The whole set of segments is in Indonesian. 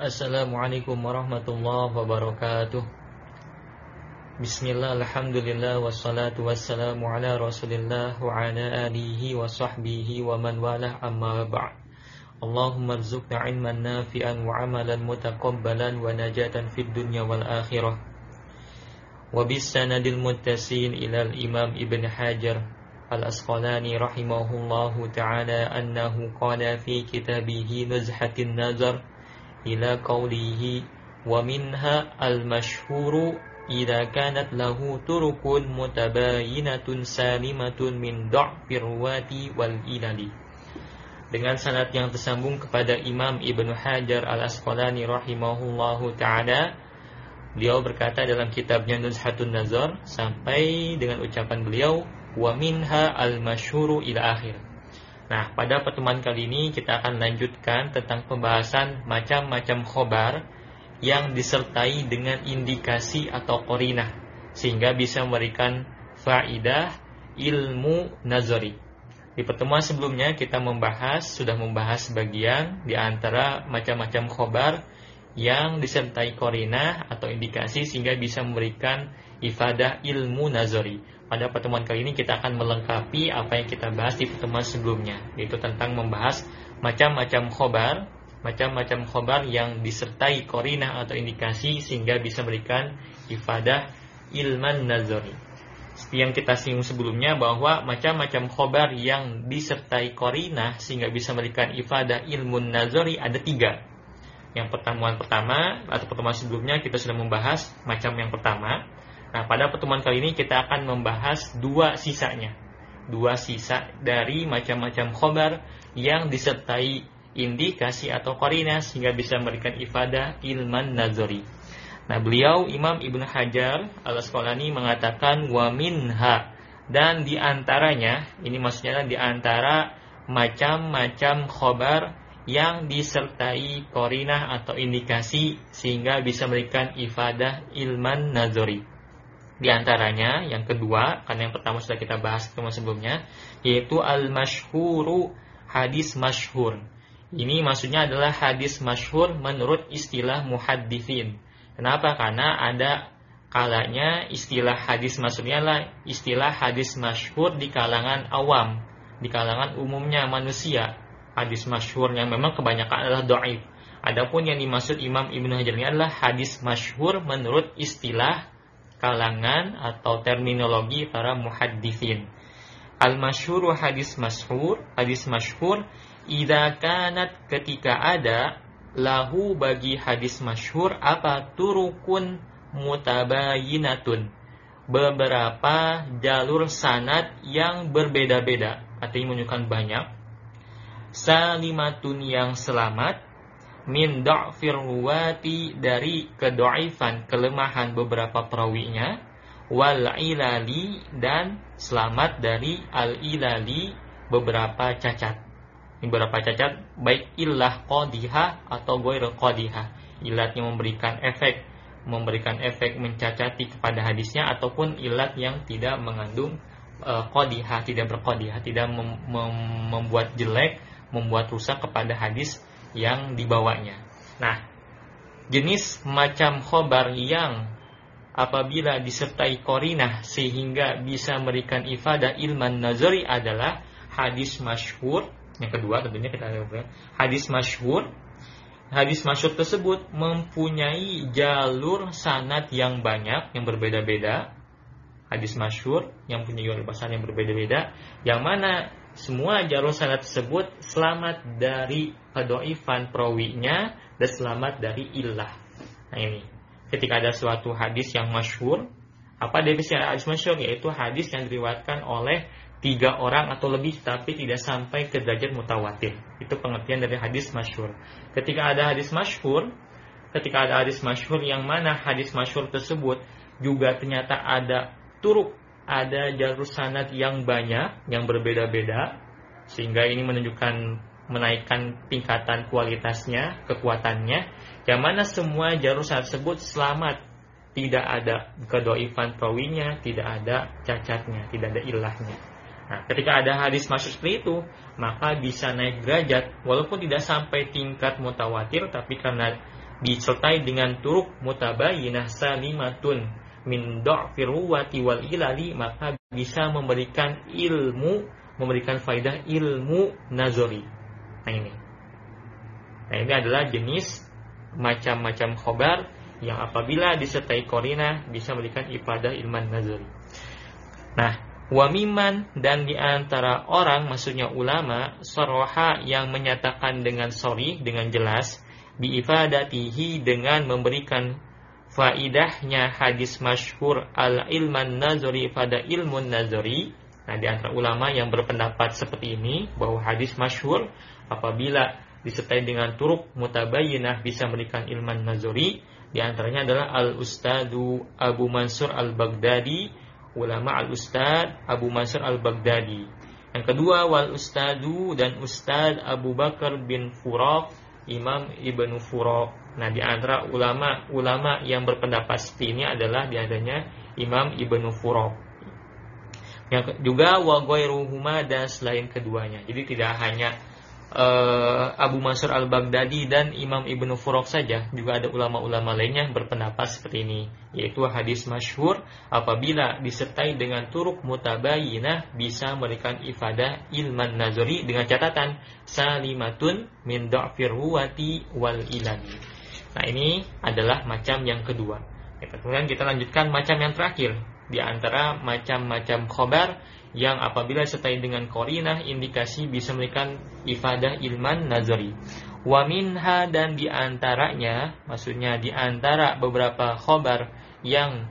Assalamualaikum warahmatullahi wabarakatuh Bismillah, Alhamdulillah, wassalatu wassalamu ala rasulillah wa ala alihi wa sahbihi wa man walah amma ba'd Allahumma rzuqna ilman nafi'an wa amalan mutaqabbalan wa najatan fid dunya wal akhirah Wa bis sanadil muttasin ila al-imam Ibn Hajar al-Asqalani rahimahullahu ta'ala annahu qala fi kitabihi nuzhatin nazar ila qawlihi wa minha al-mashhuru idza kanat lahu turukun mutabayinatun salimatun min wal ilali. Dengan sanad yang tersambung kepada Imam Ibnu Hajar Al-Asqalani rahimahullahu taala beliau berkata dalam kitabnya Nuzhatun Nazar sampai dengan ucapan beliau wa minha al-masyhuru ila akhir Nah, pada pertemuan kali ini kita akan lanjutkan tentang pembahasan macam-macam khobar yang disertai dengan indikasi atau korinah sehingga bisa memberikan faidah ilmu nazari. Di pertemuan sebelumnya kita membahas sudah membahas sebagian di antara macam-macam khobar yang disertai korinah atau indikasi sehingga bisa memberikan ifadah ilmu nazari. Pada pertemuan kali ini kita akan melengkapi apa yang kita bahas di pertemuan sebelumnya, yaitu tentang membahas macam-macam khobar, macam-macam khobar yang disertai korina atau indikasi sehingga bisa memberikan ifadah ilman nazari. Seperti yang kita singgung sebelumnya bahwa macam-macam khobar yang disertai korina sehingga bisa memberikan ifadah ilmun nazari ada tiga. Yang pertemuan pertama atau pertemuan sebelumnya kita sudah membahas macam yang pertama, Nah, pada pertemuan kali ini kita akan membahas dua sisanya. Dua sisa dari macam-macam khobar yang disertai indikasi atau korina sehingga bisa memberikan ifadah ilman nazari. Nah, beliau Imam Ibnu Hajar al-Asqalani mengatakan wa minha dan di antaranya ini maksudnya di antara macam-macam khobar yang disertai korinah atau indikasi sehingga bisa memberikan ifadah ilman nazari. Di antaranya yang kedua, karena yang pertama sudah kita bahas teman sebelumnya, yaitu al-masyhuru hadis masyhur. Ini maksudnya adalah hadis masyhur menurut istilah muhaddithin. Kenapa? Karena ada kalanya istilah hadis maksudnya adalah istilah hadis masyhur di kalangan awam, di kalangan umumnya manusia. Hadis masyhur yang memang kebanyakan adalah do'if. Adapun yang dimaksud Imam Ibnu Hajar ini adalah hadis masyhur menurut istilah kalangan atau terminologi para muhaddithin. Al-masyhur hadis masyhur, hadis masyhur idza kanat ketika ada lahu bagi hadis masyhur apa turukun mutabayinatun beberapa jalur sanad yang berbeda-beda artinya menunjukkan banyak salimatun yang selamat min da'fir ruwati dari kedoifan kelemahan beberapa perawinya wal ilali dan selamat dari al ilali beberapa cacat. Beberapa cacat baik ilah qadiha atau goir qadiha ilatnya memberikan efek memberikan efek mencacati kepada hadisnya ataupun ilat yang tidak mengandung uh, qadiha tidak berqadiha tidak mem mem membuat jelek membuat rusak kepada hadis yang dibawanya. Nah, jenis macam khobar yang apabila disertai korinah sehingga bisa memberikan ifadah ilman nazari adalah hadis masyhur. Yang kedua tentunya kita lihat hadis masyhur. Hadis masyhur tersebut mempunyai jalur sanad yang banyak yang berbeda-beda. Hadis masyhur yang punya jalur sanad yang berbeda-beda yang mana semua jalur sanad tersebut selamat dari kedoifan perawinya dan selamat dari ilah. Nah ini, ketika ada suatu hadis yang masyhur, apa definisi hadis masyhur? Yaitu hadis yang diriwatkan oleh tiga orang atau lebih tapi tidak sampai ke derajat mutawatir. Itu pengertian dari hadis masyhur. Ketika ada hadis masyhur, ketika ada hadis masyhur yang mana hadis masyhur tersebut juga ternyata ada turuk ada jalur sanad yang banyak, yang berbeda-beda, sehingga ini menunjukkan menaikkan tingkatan kualitasnya, kekuatannya, yang mana semua jalur tersebut selamat, tidak ada kedoifan perawinya, tidak ada cacatnya, tidak ada ilahnya. Nah, ketika ada hadis masuk seperti itu, maka bisa naik derajat, walaupun tidak sampai tingkat mutawatir, tapi karena disertai dengan turuk mutabayinah salimatun min dha'fir ruwati wal ilali maka bisa memberikan ilmu memberikan faidah ilmu nazari. Nah ini. Nah ini adalah jenis macam-macam khobar yang apabila disertai korina bisa memberikan ibadah ilman nazari. Nah, wamiman dan di antara orang maksudnya ulama soroha yang menyatakan dengan sorry dengan jelas biifadatihi dengan memberikan faidahnya hadis masyhur al ilman nazari pada ilmun nazari. Nah di antara ulama yang berpendapat seperti ini bahwa hadis masyhur apabila disertai dengan turuk mutabayinah bisa memberikan ilman nazari di antaranya adalah al ustadu Abu Mansur al Baghdadi ulama al ustad Abu Mansur al Baghdadi yang kedua wal ustadu dan ustad Abu Bakar bin Furaq Imam Ibnu Furok. Nah, di antara ulama-ulama yang berpendapat seperti ini adalah diadanya Imam Ibnu Furok. Yang juga wa dan selain keduanya. Jadi tidak hanya uh, Abu Mansur al-Baghdadi dan Imam Ibnu Furok saja, juga ada ulama-ulama lainnya berpendapat seperti ini, yaitu hadis masyhur apabila disertai dengan turuk mutabayinah bisa memberikan ifadah ilman nazari dengan catatan salimatun min da'fir ruwati wal ilani. Nah, ini adalah macam yang kedua. Kemudian kita lanjutkan macam yang terakhir di antara macam-macam khobar yang apabila disertai dengan korinah indikasi bisa memberikan ifadah ilman nazari. Wa minha dan di antaranya, maksudnya di antara beberapa khobar yang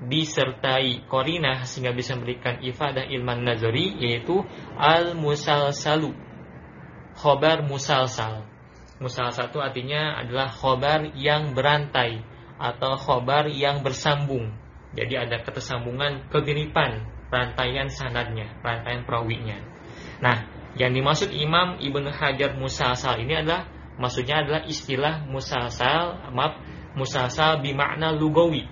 disertai korinah sehingga bisa memberikan ifadah ilman nazari yaitu al musalsalu khobar musalsal. Musalsal itu artinya adalah khobar yang berantai atau khobar yang bersambung. Jadi ada ketersambungan kegenipan rantaian sanadnya, rantaian perawinya. Nah, yang dimaksud Imam Ibn Hajar musasal ini adalah maksudnya adalah istilah musasal, maaf, musasal bimakna lugawi.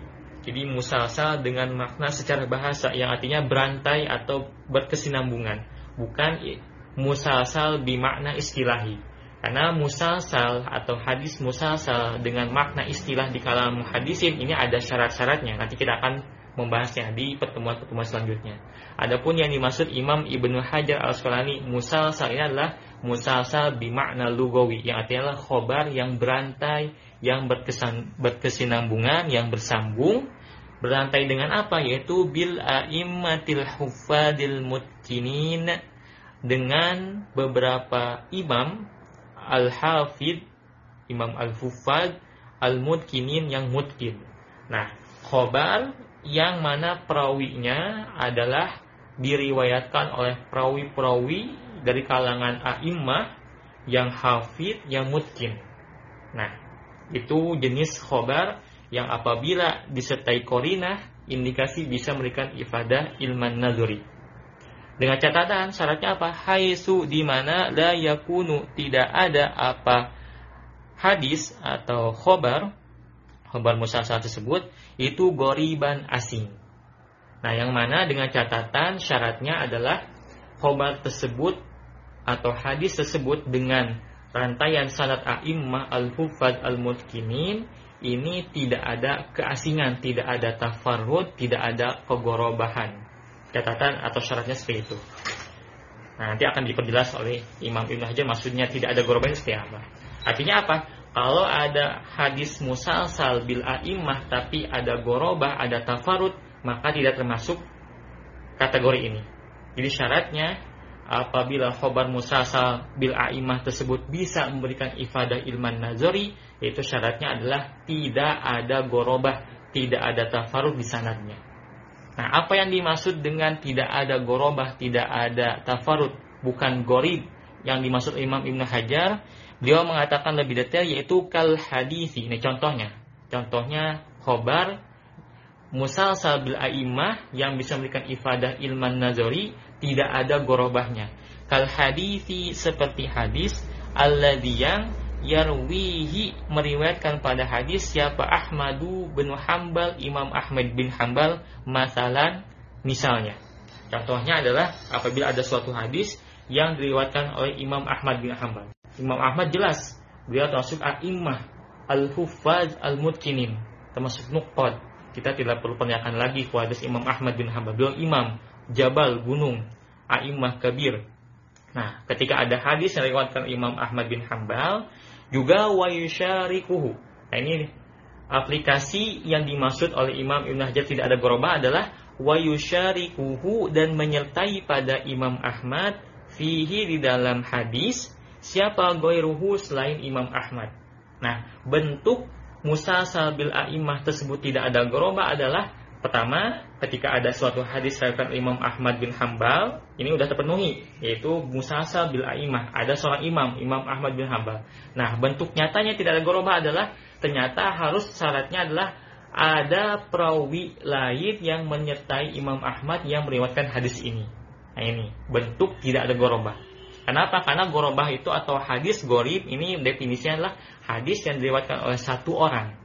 Jadi musasal dengan makna secara bahasa yang artinya berantai atau berkesinambungan, bukan musasal bimakna istilahi. Karena musalsal atau hadis musalsal dengan makna istilah di kalam hadisin ini ada syarat-syaratnya. Nanti kita akan membahasnya di pertemuan-pertemuan selanjutnya. Adapun yang dimaksud Imam Ibnu Hajar al Asqalani musalsal ini adalah musalsal bimakna lugawi yang artinya adalah khobar yang berantai, yang berkesan, berkesinambungan, yang bersambung. Berantai dengan apa? Yaitu bil a'immatil hufadil mutkinin dengan beberapa imam al-hafid, imam al-hufad, al-mutkinin yang mutkin. Nah, khobar yang mana perawinya adalah diriwayatkan oleh perawi-perawi dari kalangan a'immah yang hafid, yang mutkin. Nah, itu jenis khobar yang apabila disertai korinah, indikasi bisa memberikan ifadah ilman nazuri. Dengan catatan syaratnya apa? Haisu di mana la yakunu tidak ada apa hadis atau khobar khobar musasal tersebut itu goriban asing. Nah, yang mana dengan catatan syaratnya adalah khobar tersebut atau hadis tersebut dengan rantaian sanad a'immah al-hufad al-mutkinin ini tidak ada keasingan, tidak ada tafarrud, tidak ada kegorobahan. Catatan atau syaratnya seperti itu. Nah, nanti akan diperjelas oleh Imam Ibn Hajar maksudnya tidak ada gorobahan seperti apa. Artinya apa? Kalau ada hadis musalsal bil a'immah tapi ada gorobah, ada tafarut, maka tidak termasuk kategori ini. Jadi syaratnya apabila khobar musalsal bil a'immah tersebut bisa memberikan ifadah ilman nazari, yaitu syaratnya adalah tidak ada gorobah, tidak ada tafarut di sanadnya. Nah, apa yang dimaksud dengan tidak ada gorobah, tidak ada tafarut, bukan gorib yang dimaksud Imam Ibn Hajar Beliau mengatakan lebih detail yaitu kal hadisi. Ini contohnya. Contohnya khobar musalsal bil a'immah yang bisa memberikan ifadah ilman nazari tidak ada gorobahnya. Kal hadisi seperti hadis alladhi yang yarwihi meriwayatkan pada hadis siapa Ahmadu bin Hambal Imam Ahmad bin Hambal masalan misalnya contohnya adalah apabila ada suatu hadis yang diriwayatkan oleh Imam Ahmad bin Hambal Imam Ahmad jelas. Beliau termasuk a'immah al-huffaz al-mutkinin termasuk nukot kita tidak perlu pertanyakan lagi kuadis Imam Ahmad bin Hanbal. Beliau imam jabal gunung a'immah kabir. Nah ketika ada hadis yang diriwayatkan Imam Ahmad bin Hanbal juga wa yusyarikuhu. Nah ini aplikasi yang dimaksud oleh Imam Ibn Hajar tidak ada goroba adalah wa yusyarikuhu dan menyertai pada Imam Ahmad fihi di dalam hadis siapa goiruhu selain Imam Ahmad Nah, bentuk Musa sabil a'imah tersebut tidak ada goroba adalah pertama ketika ada suatu hadis riwayat Imam Ahmad bin Hambal ini sudah terpenuhi yaitu Musa sabil a'imah ada seorang imam Imam Ahmad bin Hambal. Nah, bentuk nyatanya tidak ada goroba adalah ternyata harus syaratnya adalah ada perawi lain yang menyertai Imam Ahmad yang meriwayatkan hadis ini. Nah ini bentuk tidak ada gorobah. Kenapa? Karena gorobah itu atau hadis gorib ini definisinya adalah hadis yang diriwayatkan oleh satu orang.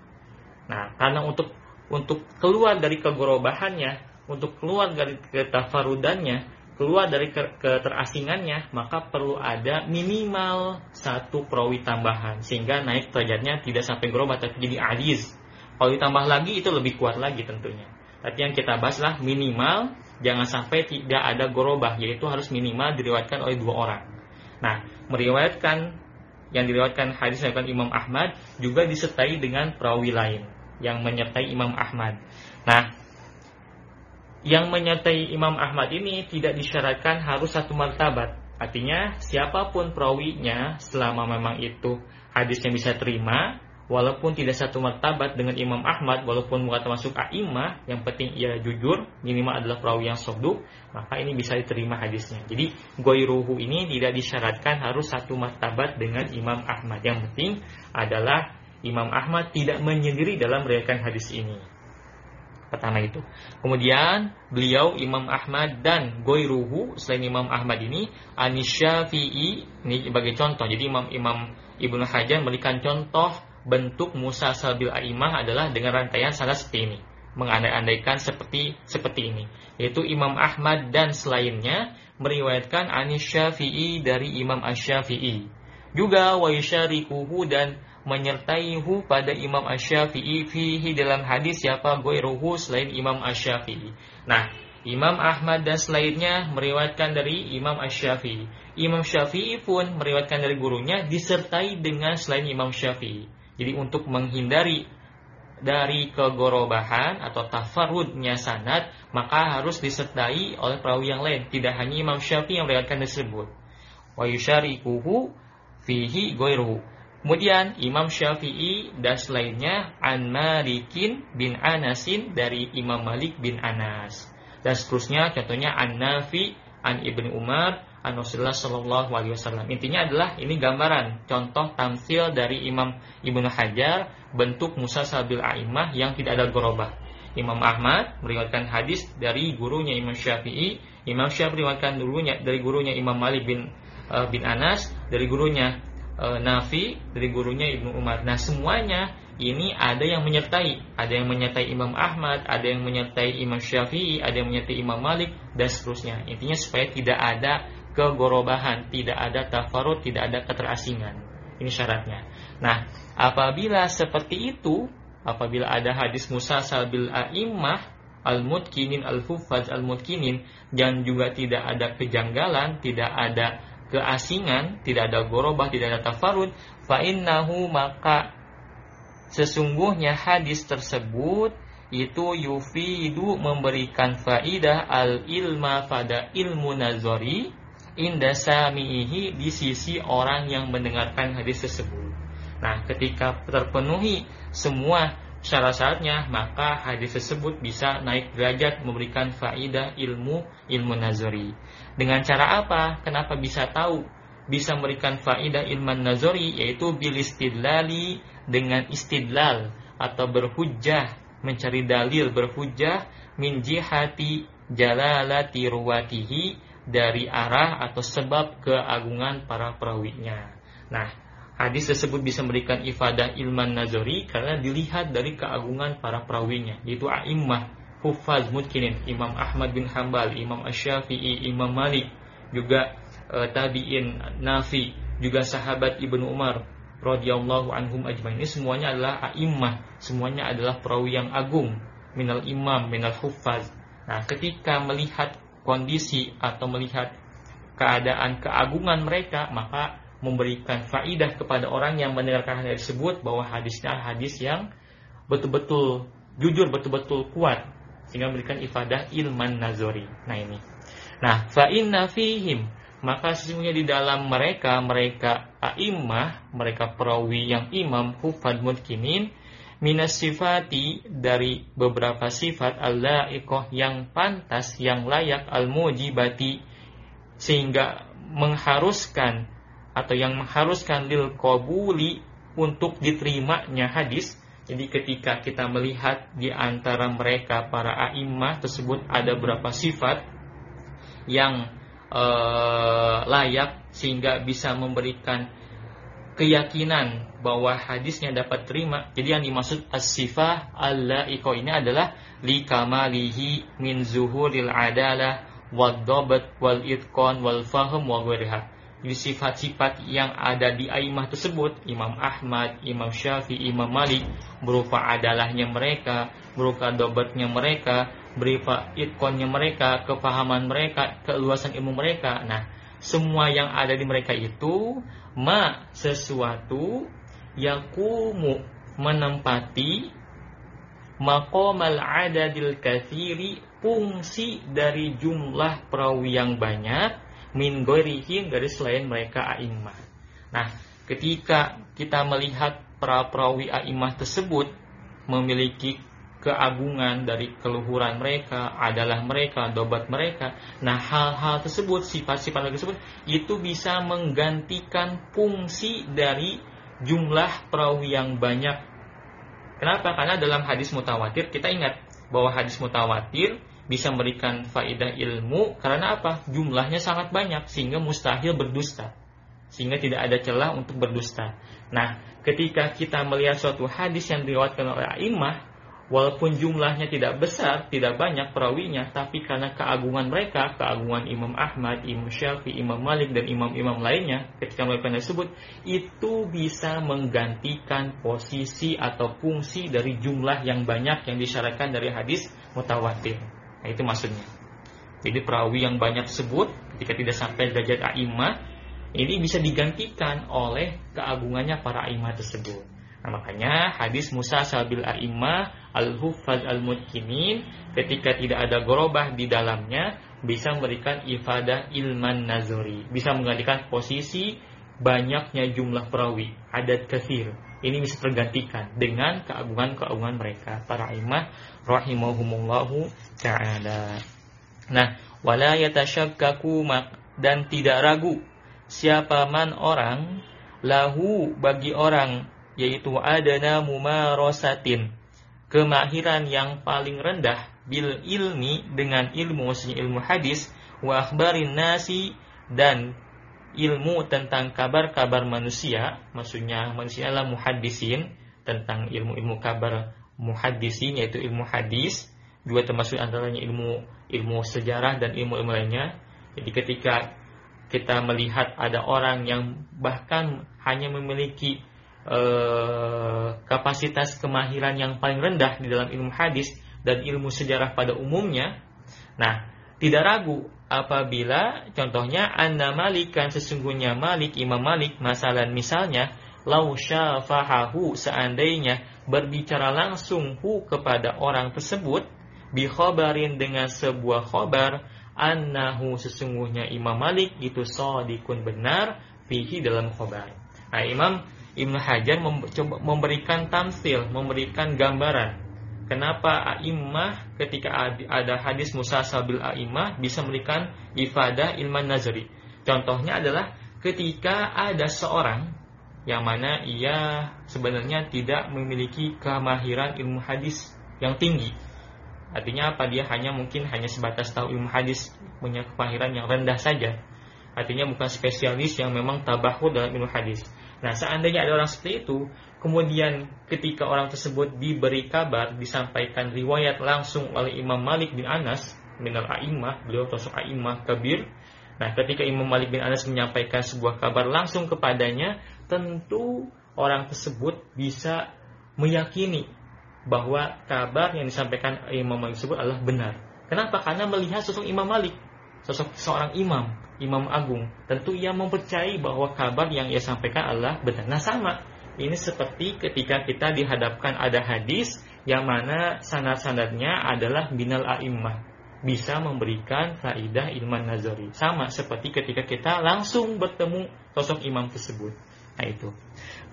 Nah, karena untuk untuk keluar dari kegorobahannya, untuk keluar dari ketafarudannya, keluar dari keterasingannya, maka perlu ada minimal satu perawi tambahan sehingga naik derajatnya tidak sampai gorobah tapi jadi adis. Kalau ditambah lagi itu lebih kuat lagi tentunya. Tapi yang kita bahas lah minimal jangan sampai tidak ada gorobah yaitu harus minimal diriwayatkan oleh dua orang. Nah, meriwayatkan yang diriwayatkan hadis dari Imam Ahmad juga disertai dengan perawi lain yang menyertai Imam Ahmad. Nah, yang menyertai Imam Ahmad ini tidak disyaratkan harus satu martabat. Artinya siapa pun perawinya selama memang itu hadisnya bisa terima, walaupun tidak satu martabat dengan Imam Ahmad, walaupun bukan termasuk a'imah, yang penting ia jujur, minimal adalah perawi yang soduk, maka ini bisa diterima hadisnya. Jadi goiruhu ini tidak disyaratkan harus satu martabat dengan Imam Ahmad. Yang penting adalah Imam Ahmad tidak menyendiri dalam meriwayatkan hadis ini. Pertama itu. Kemudian beliau Imam Ahmad dan Goiruhu selain Imam Ahmad ini Anisyafi'i ini sebagai contoh. Jadi Imam Imam Ibnu Hajar memberikan contoh bentuk Musa Sabil Aimah adalah dengan rantaian sangat seperti ini mengandai-andaikan seperti seperti ini yaitu Imam Ahmad dan selainnya meriwayatkan Anis Syafi'i dari Imam Asy-Syafi'i. Juga wa yusyarikuhu dan menyertaihu pada Imam Asy-Syafi'i fihi dalam hadis siapa goiruhu selain Imam Asy-Syafi'i. Nah Imam Ahmad dan selainnya meriwayatkan dari Imam Asy-Syafi'i. Imam Syafi'i pun meriwayatkan dari gurunya disertai dengan selain Imam Syafi'i jadi untuk menghindari dari kegorobahan atau tafarudnya sanad, maka harus disertai oleh perawi yang lain. Tidak hanya Imam Syafi'i yang meriwayatkan tersebut. Wa yusyarikuhu fihi goiruhu. Kemudian Imam Syafi'i dan selainnya an Malikin bin Anasin dari Imam Malik bin Anas. Dan seterusnya contohnya an Nafi an Ibnu Umar an Rasulullah Shallallahu Alaihi Wasallam. Intinya adalah ini gambaran contoh tamsil dari Imam Ibnu Hajar bentuk Musa Sabil Aimah yang tidak ada gorobah. Imam Ahmad meriwayatkan hadis dari gurunya Imam Syafi'i, Imam Syafi'i meriwayatkan gurunya dari gurunya Imam Malik bin uh, bin Anas, dari gurunya uh, Nafi, dari gurunya Ibnu Umar. Nah, semuanya ini ada yang menyertai, ada yang menyertai Imam Ahmad, ada yang menyertai Imam Syafi'i, ada yang menyertai Imam Malik dan seterusnya. Intinya supaya tidak ada kegorobahan, tidak ada tafarut, tidak ada keterasingan. Ini syaratnya. Nah, apabila seperti itu, apabila ada hadis Musa sabil a'immah al-mutkinin al-fufaz al-mutkinin dan juga tidak ada kejanggalan, tidak ada keasingan, tidak ada gorobah, tidak ada tafarud, fa'innahu maka sesungguhnya hadis tersebut itu yufidu memberikan faidah al ilma pada ilmu nazari inda samihi di sisi orang yang mendengarkan hadis tersebut. Nah, ketika terpenuhi semua syarat-syaratnya, maka hadis tersebut bisa naik derajat memberikan faidah ilmu ilmu nazari. Dengan cara apa? Kenapa bisa tahu? Bisa memberikan faidah ilmu nazari yaitu bil istidlali dengan istidlal atau berhujjah, mencari dalil berhujjah min jihati jalalati ruwatihi dari arah atau sebab keagungan para perawinya. Nah, hadis tersebut bisa memberikan ifadah ilman nazari karena dilihat dari keagungan para perawinya, yaitu a'immah, hufaz mutkinin, Imam Ahmad bin Hambal, Imam Asy-Syafi'i, Imam Malik, juga e, tabi'in Nafi, juga sahabat Ibnu Umar, radhiyallahu anhum ajmain. Ini semuanya adalah a'immah, semuanya adalah perawi yang agung, minal imam, minal huffaz. Nah, ketika melihat kondisi atau melihat keadaan keagungan mereka, maka memberikan faidah kepada orang yang mendengarkan hadis tersebut bahwa hadisnya hadis yang betul-betul jujur, betul-betul kuat sehingga memberikan ifadah ilman nazori. Nah ini. Nah, fa inna fihim maka sesungguhnya di dalam mereka mereka a'immah mereka perawi yang imam hufad mungkinin minas sifati dari beberapa sifat Allah ikoh yang pantas yang layak al mujibati sehingga mengharuskan atau yang mengharuskan lil qabuli untuk diterimanya hadis. Jadi ketika kita melihat di antara mereka para a'immah tersebut ada beberapa sifat yang uh, layak sehingga bisa memberikan keyakinan bahwa hadisnya dapat terima. Jadi yang dimaksud as-sifah al-la'iqo ini adalah li kamalihi min zuhuril adalah wad dabat wal itqan wal fahm wa ghairiha. Jadi sifat-sifat yang ada di aimah tersebut, Imam Ahmad, Imam Syafi'i, Imam Malik, berupa adalahnya mereka, berupa dobatnya mereka, berupa itkonnya mereka, kepahaman mereka, keluasan ilmu mereka. Nah, semua yang ada di mereka itu ma sesuatu yang kumu menempati maqamal adadil kathiri fungsi dari jumlah perawi yang banyak min goirihim dari selain mereka a'immah. Nah, ketika kita melihat para perawi a'immah tersebut memiliki keagungan dari keluhuran mereka, adalah mereka, dobat mereka. Nah, hal-hal tersebut, sifat-sifat tersebut, itu bisa menggantikan fungsi dari jumlah perawi yang banyak. Kenapa? Karena dalam hadis mutawatir, kita ingat bahwa hadis mutawatir bisa memberikan faedah ilmu karena apa? Jumlahnya sangat banyak sehingga mustahil berdusta. Sehingga tidak ada celah untuk berdusta. Nah, ketika kita melihat suatu hadis yang diriwayatkan oleh A'immah, walaupun jumlahnya tidak besar, tidak banyak perawinya, tapi karena keagungan mereka, keagungan Imam Ahmad, Imam Syafi'i, Imam Malik, dan imam-imam lainnya, ketika mereka tersebut, itu bisa menggantikan posisi atau fungsi dari jumlah yang banyak yang disyaratkan dari hadis mutawatir. Nah, itu maksudnya. Jadi perawi yang banyak tersebut ketika tidak sampai derajat a'imah ini bisa digantikan oleh keagungannya para a'imah tersebut. Nah, makanya hadis Musa sabil a'imah al-huffaz al-mutkimin ketika tidak ada gorobah di dalamnya bisa memberikan ifadah ilman nazari, bisa menggantikan posisi banyaknya jumlah perawi, adat kathir. Ini bisa tergantikan dengan keagungan-keagungan mereka para imam rahimahumullahu taala. Nah, wala yatashakkaku dan tidak ragu siapa man orang lahu bagi orang yaitu adana mumarosatin kemahiran yang paling rendah bil ilmi dengan ilmu maksudnya ilmu hadis wa nasi dan ilmu tentang kabar-kabar manusia, maksudnya manusia adalah muhadisin tentang ilmu-ilmu kabar muhadisin yaitu ilmu hadis, juga termasuk antaranya ilmu ilmu sejarah dan ilmu-ilmu lainnya. Jadi ketika kita melihat ada orang yang bahkan hanya memiliki eh, kapasitas kemahiran yang paling rendah di dalam ilmu hadis dan ilmu sejarah pada umumnya, nah tidak ragu apabila contohnya anda malikan sesungguhnya Malik Imam Malik masalah misalnya lau syafahahu seandainya berbicara langsung hu kepada orang tersebut bi khobarin dengan sebuah khobar annahu sesungguhnya Imam Malik itu sodikun benar fihi dalam khobar. Nah, Imam Ibnu Hajar memberikan tamsil, memberikan gambaran Kenapa a'immah ketika ada hadis Musa sabil a'immah bisa memberikan ifadah ilman nazari. Contohnya adalah ketika ada seorang yang mana ia sebenarnya tidak memiliki kemahiran ilmu hadis yang tinggi. Artinya apa? Dia hanya mungkin hanya sebatas tahu ilmu hadis, punya kemahiran yang rendah saja. Artinya bukan spesialis yang memang tabahud dalam ilmu hadis. Nah, seandainya ada orang seperti itu, Kemudian ketika orang tersebut diberi kabar, disampaikan riwayat langsung oleh Imam Malik bin Anas, minal a'imah, beliau termasuk a'imah kabir. Nah, ketika Imam Malik bin Anas menyampaikan sebuah kabar langsung kepadanya, tentu orang tersebut bisa meyakini bahwa kabar yang disampaikan Imam Malik tersebut adalah benar. Kenapa? Karena melihat sosok Imam Malik, sosok seorang imam, imam agung. Tentu ia mempercayai bahwa kabar yang ia sampaikan adalah benar. Nah sama, ini seperti ketika kita dihadapkan ada hadis yang mana sanad-sanadnya adalah binal a'immah bisa memberikan faidah ilman nazari sama seperti ketika kita langsung bertemu sosok imam tersebut nah itu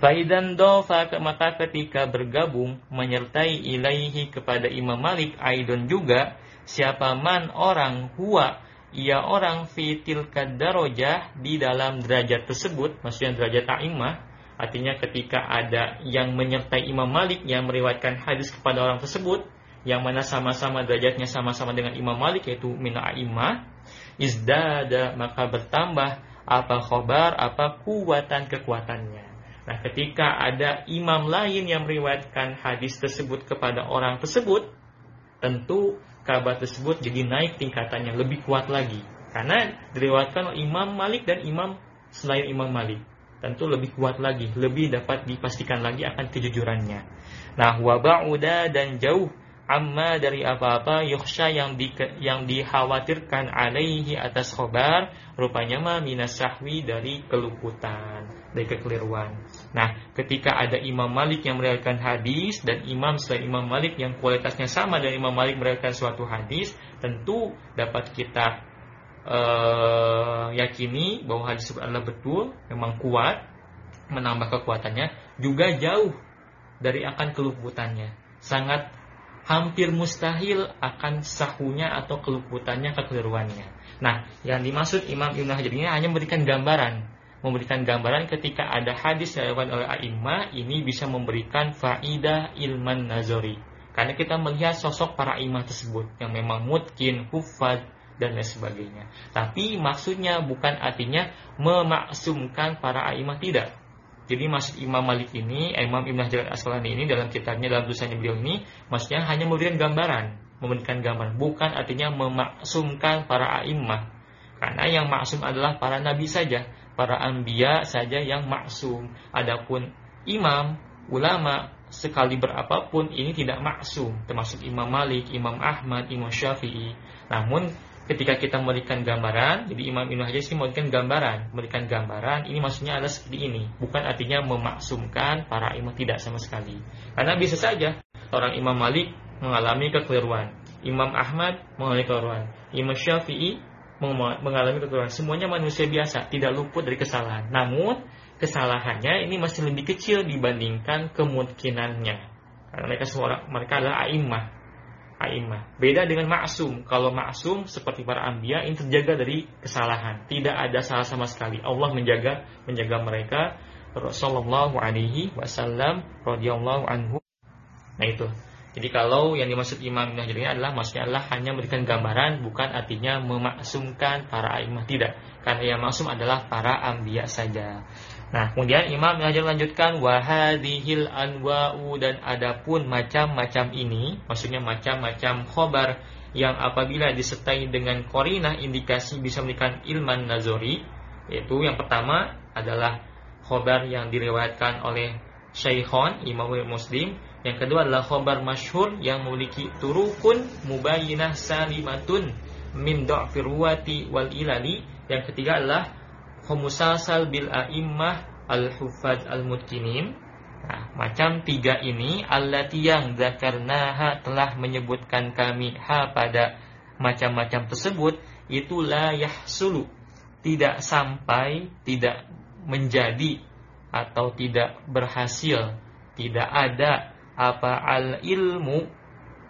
Faidan dofa maka ketika bergabung menyertai ilaihi kepada Imam Malik Aidon juga siapa man orang huwa ia orang fitil kadarojah di dalam derajat tersebut maksudnya derajat ta'imah artinya ketika ada yang menyertai Imam Malik yang meriwayatkan hadis kepada orang tersebut yang mana sama-sama derajatnya sama-sama dengan Imam Malik yaitu mina a'immah izdada maka bertambah apa khobar apa kuatan kekuatannya. Nah, ketika ada imam lain yang meriwayatkan hadis tersebut kepada orang tersebut, tentu kabar tersebut jadi naik tingkatannya lebih kuat lagi. Karena diriwayatkan oleh Imam Malik dan imam selain Imam Malik. Tentu lebih kuat lagi, lebih dapat dipastikan lagi akan kejujurannya. Nah, waba'uda dan jauh amma dari apa-apa yukhsha yang di, yang dikhawatirkan alaihi atas khobar rupanya mah minas sahwi dari keluputan dari kekeliruan. Nah, ketika ada Imam Malik yang meriwayatkan hadis dan imam selain Imam Malik yang kualitasnya sama dengan Imam Malik meriwayatkan suatu hadis, tentu dapat kita uh, yakini bahwa hadis itu adalah betul, memang kuat, menambah kekuatannya, juga jauh dari akan keluputannya. Sangat hampir mustahil akan sahunya atau keluputannya, kekeliruannya. Nah, yang dimaksud Imam Ibn Hajar ini hanya memberikan gambaran. Memberikan gambaran ketika ada hadis yang dilakukan oleh A'imah, ini bisa memberikan faidah ilman nazari. Karena kita melihat sosok para imam tersebut yang memang mutkin, hufad, dan lain sebagainya. Tapi maksudnya bukan artinya memaksumkan para imam tidak. Jadi maksud Imam Malik ini, Imam Ibn Hajar Asqalani ini dalam kitabnya dalam tulisannya beliau ini, maksudnya hanya memberikan gambaran, memberikan gambaran, bukan artinya memaksumkan para a'immah. Karena yang maksum adalah para nabi saja, para anbiya saja yang maksum. Adapun imam, ulama, sekali berapapun ini tidak maksum, termasuk Imam Malik, Imam Ahmad, Imam Syafi'i. Namun ketika kita memberikan gambaran, jadi Imam Ibnu Hajar sih memberikan gambaran, memberikan gambaran, ini maksudnya adalah seperti ini, bukan artinya memaksumkan para imam tidak sama sekali. Karena bisa saja orang Imam Malik mengalami kekeliruan, Imam Ahmad mengalami kekeliruan, Imam Syafi'i mengalami kekeliruan. Semuanya manusia biasa, tidak luput dari kesalahan. Namun kesalahannya ini masih lebih kecil dibandingkan kemungkinannya. Karena mereka semua mereka adalah a'immah, a'immah. Beda dengan maksum. Kalau maksum seperti para anbiya ini terjaga dari kesalahan. Tidak ada salah sama sekali. Allah menjaga menjaga mereka. Rasulullah alaihi wasallam radhiyallahu anhu. Nah itu. Jadi kalau yang dimaksud Imam Ibn ini adalah maksudnya adalah hanya memberikan gambaran bukan artinya memaksumkan para a'immah tidak. Karena yang maksum adalah para anbiya saja. Nah, kemudian Imam Hajar lanjutkan wahadihil anwa'u dan adapun macam-macam ini, maksudnya macam-macam khobar yang apabila disertai dengan korinah indikasi bisa memberikan ilman nazori, yaitu yang pertama adalah khobar yang diriwayatkan oleh Syekhon Imam Muslim, yang kedua adalah khobar masyhur yang memiliki turukun mubayyinah salimatun min da'fir wal ilali, yang ketiga adalah Humusasal bil a'immah al-hufad al-mutkinin. Nah, macam tiga ini allati yang zakarnaha telah menyebutkan kami ha pada macam-macam tersebut itu la yahsulu tidak sampai tidak menjadi atau tidak berhasil tidak ada apa al ilmu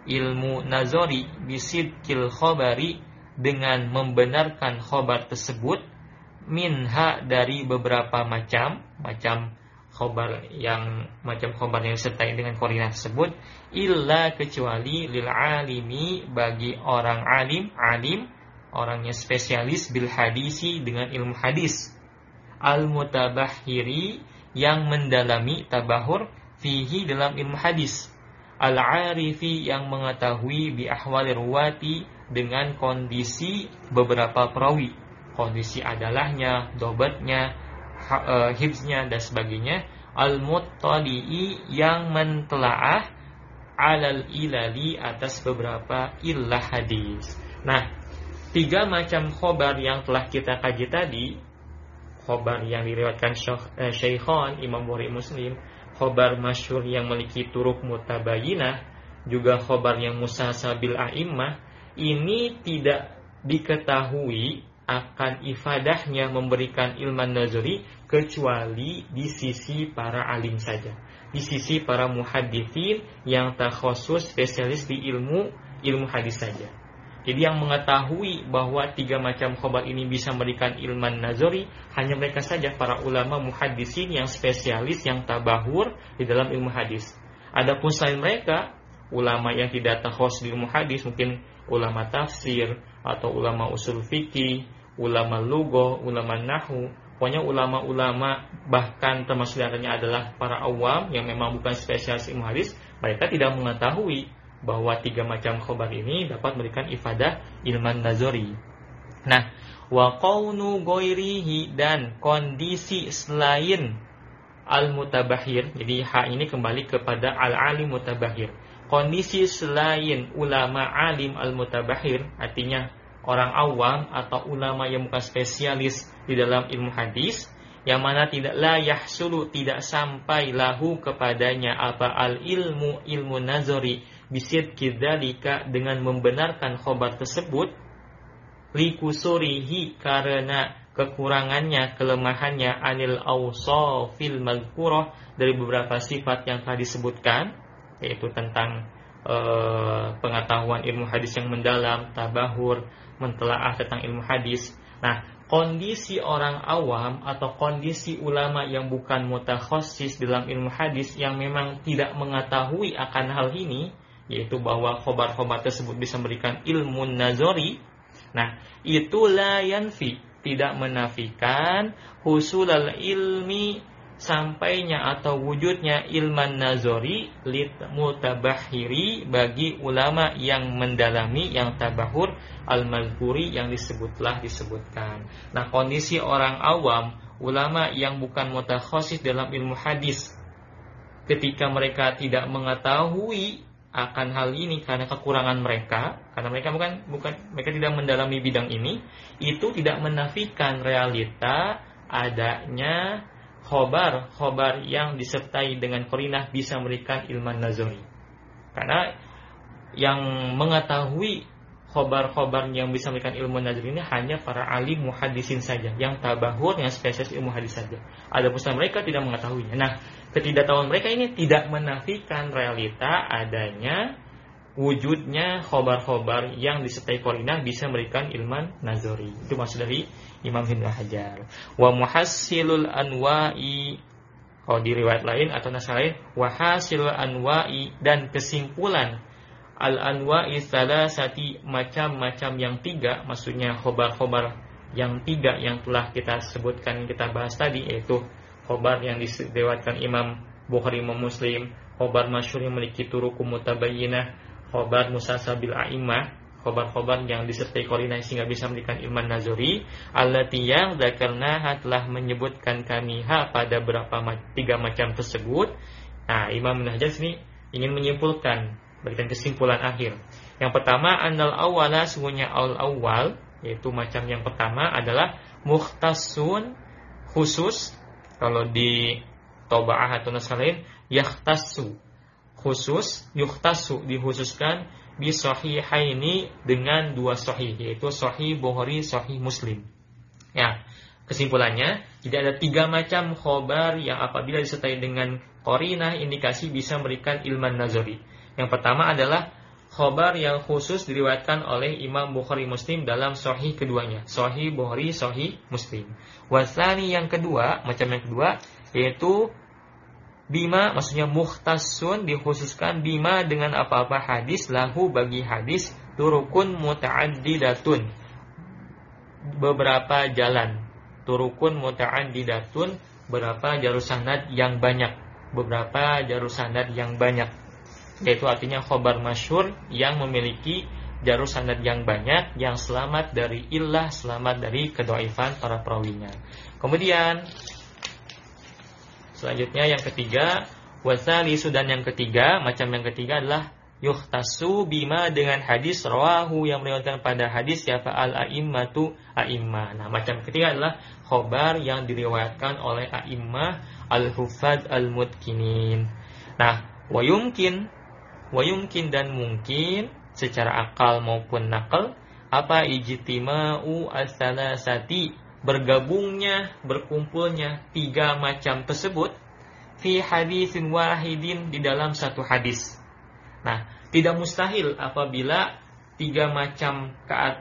ilmu nazari bisidkil khobari dengan membenarkan khobar tersebut minha dari beberapa macam macam khobar yang macam khobar yang disertai dengan koordinat tersebut illa kecuali lil alimi bagi orang alim alim orangnya spesialis bil hadisi dengan ilmu hadis. Al mutabahiri yang mendalami tabahur fihi dalam ilmu hadis. Al arifi yang mengetahui bi ahwali ruwati dengan kondisi beberapa perawi. Kondisi adalahnya, dobatnya, e, hibsnya dan sebagainya. Al-muttali'i yang mentelaah alal ilali atas beberapa ilah hadis. Nah, tiga macam khobar yang telah kita kaji tadi, khobar yang diriwayatkan eh, Syekhon, Imam Bukhari Muslim, khobar masyur yang memiliki turuk mutabayinah, juga khobar yang musasabil a'immah, ini tidak diketahui akan ifadahnya memberikan ilman nazari kecuali di sisi para alim saja di sisi para muhadithin yang khusus spesialis di ilmu ilmu hadis saja. Jadi yang mengetahui bahwa tiga macam khobar ini bisa memberikan ilman nazari hanya mereka saja para ulama muhadisin yang spesialis yang tabahur di dalam ilmu hadis. Adapun selain mereka, ulama yang tidak takhos di ilmu hadis mungkin ulama tafsir atau ulama usul fikih, ulama lugo, ulama nahu Pokoknya ulama-ulama bahkan termasuk adalah para awam yang memang bukan spesialis ilmu hadis, mereka tidak mengetahui bahwa tiga macam khobar ini dapat memberikan ifadah ilman nazori. Nah, wa qawnu goirihi dan kondisi selain al-mutabahir. Jadi hak ini kembali kepada al-alim mutabahir. Kondisi selain ulama alim al-mutabahir artinya orang awam atau ulama yang bukan spesialis di dalam ilmu hadis yang mana tidak layah sulu tidak sampai lahu kepadanya apa al ilmu ilmu nazari bisit kidzalika dengan membenarkan khobar tersebut likusurihi karena kekurangannya kelemahannya anil awsafil malkurah dari beberapa sifat yang telah disebutkan yaitu tentang e, pengetahuan ilmu hadis yang mendalam tabahur mentelaah tentang ilmu hadis. Nah, kondisi orang awam atau kondisi ulama yang bukan mutakhosis dalam ilmu hadis yang memang tidak mengetahui akan hal ini, yaitu bahwa khobar-khobar tersebut bisa memberikan ilmu nazori. Nah, itu yanfi, tidak menafikan husulal ilmi sampainya atau wujudnya ilman nazori lit mutabahiri bagi ulama yang mendalami yang tabahur al mazkuri yang disebutlah disebutkan. Nah, kondisi orang awam, ulama yang bukan mutakhasis dalam ilmu hadis ketika mereka tidak mengetahui akan hal ini karena kekurangan mereka, karena mereka bukan bukan mereka tidak mendalami bidang ini, itu tidak menafikan realita adanya khobar khobar yang disertai dengan korinah bisa memberikan ilman nazari. Karena yang mengetahui khobar-khobar yang bisa memberikan ilmu nazari ini hanya para alim muhadisin saja yang tabahur yang spesialis ilmu hadis saja. Ada pula mereka tidak mengetahuinya. Nah ketidaktahuan mereka ini tidak menafikan realita adanya wujudnya khobar-khobar yang disertai korinah bisa memberikan ilman nazari itu maksud dari Imam Ibnu Hajar. Wa muhassilul anwa'i kalau di riwayat lain atau nasar lain wa hasilul anwa'i dan kesimpulan al anwa'i salasati macam-macam yang tiga maksudnya khobar-khobar yang tiga yang telah kita sebutkan kita bahas tadi yaitu khobar yang disebutkan Imam Bukhari Imam Muslim khobar masyhur yang memiliki turuku mutabayyinah khobar musasabil a'imah khobar-khobar yang disertai korina sehingga bisa memberikan iman nazuri allati yang dzakarnaha telah menyebutkan kami ha pada berapa tiga macam tersebut. Nah Imam Ibnu sini ingin menyimpulkan berikan kesimpulan akhir yang pertama anal awala semuanya al awal yaitu macam yang pertama adalah muhtasun khusus kalau di Toba'ah atau Nasalain yahtasu khusus yuhtasu dikhususkan bisahihaini dengan dua sahih yaitu sahih Bukhari, sahih Muslim. Ya, kesimpulannya tidak ada tiga macam khobar yang apabila disertai dengan korinah indikasi bisa memberikan ilman nazari. Yang pertama adalah khobar yang khusus diriwayatkan oleh Imam Bukhari Muslim dalam sahih keduanya, sahih Bukhari, sahih Muslim. Wasani yang kedua, macam yang kedua yaitu Bima maksudnya muhtasun dikhususkan bima dengan apa-apa hadis lahu bagi hadis turukun muta'addidatun. Beberapa jalan. Turukun muta'addidatun berapa jalur sanad yang banyak. Beberapa jalur sanad yang banyak. Yaitu artinya khobar masyur yang memiliki jalur sanad yang banyak yang selamat dari illah, selamat dari kedoifan para perawinya. Kemudian Selanjutnya yang ketiga, wasalisu dan yang ketiga, macam yang ketiga adalah yuhtasu bima dengan hadis rawahu yang meriwayatkan pada hadis siapa al a'immatu a'immah. Nah, macam ketiga adalah khobar yang diriwayatkan oleh a'immah al hufad al mutkinin. Nah, wa yumkin wa yumkin dan mungkin secara akal maupun nakal apa ijtima'u as-salasati bergabungnya berkumpulnya tiga macam tersebut fi hadisin wahidin di dalam satu hadis Nah, tidak mustahil apabila tiga macam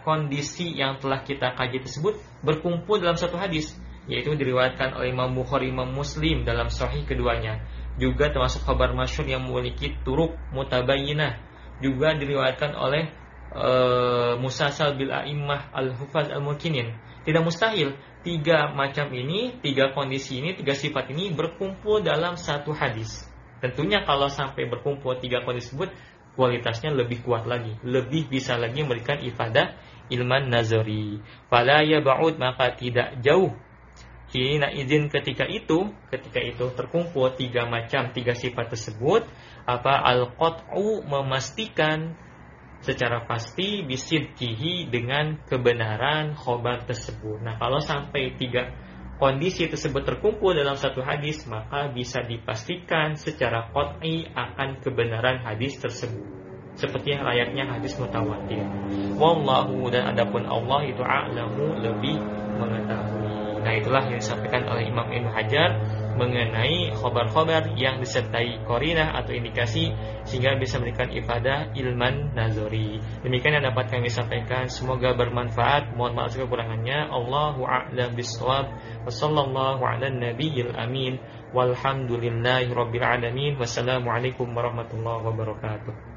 kondisi yang telah kita kaji tersebut berkumpul dalam satu hadis, yaitu diriwayatkan oleh Imam Bukhari, Imam Muslim dalam sahih keduanya. Juga termasuk kabar masyur yang memiliki turuk mutabayinah. Juga diriwayatkan oleh uh, Musasal bil A'immah al-Hufaz al-Mukinin. Tidak mustahil tiga macam ini, tiga kondisi ini, tiga sifat ini berkumpul dalam satu hadis. Tentunya kalau sampai berkumpul tiga kondisi tersebut, kualitasnya lebih kuat lagi, lebih bisa lagi memberikan ifadah ilman nazari. Fala ya ba'ud maka tidak jauh. Hina izin ketika itu, ketika itu terkumpul tiga macam, tiga sifat tersebut, apa al-qat'u memastikan secara pasti bisidkihi dengan kebenaran khobar tersebut. Nah, kalau sampai tiga kondisi tersebut terkumpul dalam satu hadis, maka bisa dipastikan secara qot'i akan kebenaran hadis tersebut. Seperti yang layaknya hadis mutawatir. Wallahu dan adapun Allah itu a'lamu lebih mengetahui. Nah itulah yang disampaikan oleh Imam Ibn Hajar mengenai khobar-khobar yang disertai korinah atau indikasi sehingga bisa memberikan ibadah ilman nazori. Demikian yang dapat kami sampaikan. Semoga bermanfaat. Mohon maaf kekurangannya. Allahu a'lam bishawab. Wassallallahu ala nabiyil amin. Walhamdulillahi rabbil alamin. Wassalamualaikum warahmatullahi wabarakatuh.